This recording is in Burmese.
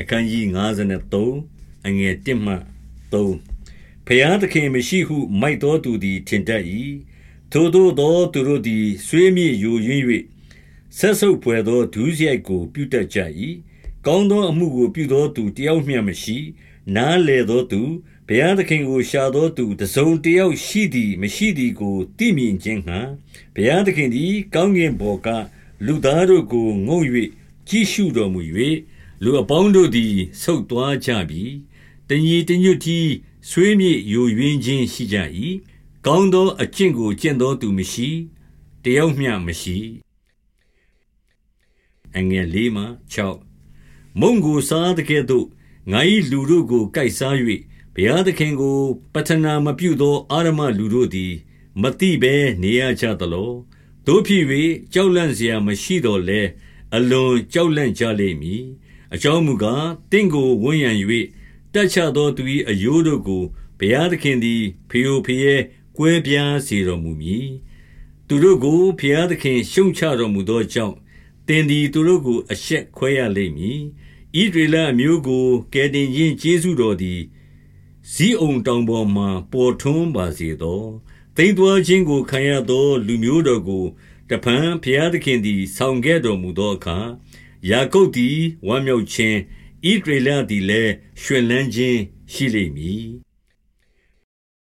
အခန်းကြီး53အငယ်1မှ3ဖျားသခင်မရှိဟု မိုက်တော်သူသည်ထင်တတ်၏ထိုတို့သောသူတို့သည်ဆွေးမြေ့ယိုယွင်း၍ဆက်ဆုပ်ဖွယ်သောဒုစရိုက်ကို ပြုတတ်ကြ၏ကောင်းသောအမှုကိုပြုသောသူတယောက်မျှမရှိ နားလေသောသူဘုရားသခင်ကိုရှာသောသူတစုံတယောက်ရှိသည်မရှိသည်ကိုသိမြင်ခြင်းဟံဘုရားသခင်သည် ကောင်းကင်ဘော်ကလူသားတို့ကိုငုံ၍ကြည့်ရှုတော်မူ၍ လူအပေါင်းတို့သည်ဆုတ်သွားကြပြီတညီတညွတ်တီဆွေးမြေ့ယိုယွင်းခြင်းရှိကြ၏ကောင်းသောအကျင့်ကိုကျင့်သောသူမရှိတယောက်မျှမရှိအငယ်၄မှ6မုံကိုစားတဲ့ကဲ့သို့ငါ၏လူတို့ကိုကိုက်စား၍ဘုရားသခင်ကို ပတနာမပြုသောအာရမလူတို့သည်မတိဘဲနေရကြသလောတို့ဖြစ်၍ကြောက်လန့်เสียမရှိတော်လဲအလွန်ကြောက်လန့်ကြလိမ့်မည် အကြောင်းမူကားတင့်ကိုဝန်းရံ၍တက်ချသောသူ၏အယိုးတို့ကိုဘုရားသခင်သည်ဖျိုဖျဲကွဲပြားစေတော်မူမည်သူတို့ကိုဘုရားသခင်ရှုံချတော်မူသောကြောင့်တင်သည်သူတို့ကိုအရှက်ခွဲရလိမ့်မည်ဣဒရေလအမျိုးကိုကယ်တင်ခြင်းကျေးဇူးတော်သည်ဇီးအုံတောင်ပေါ်မှပေါ်ထွန်းပါစေသောတိမ်သွာခြင်းကိုခံရသော လူမျိုးတော်ကိုတဖန်ဘုရားသခင်သည်ဆောင်ခဲ့တော်မူသောအခါ ယာကုပ်သည် ဝမ်းမြောက်ခြင်းဣဒရေလသည်လည်း ရွှင်လန်းခြင်းရှိလိမ့်မည်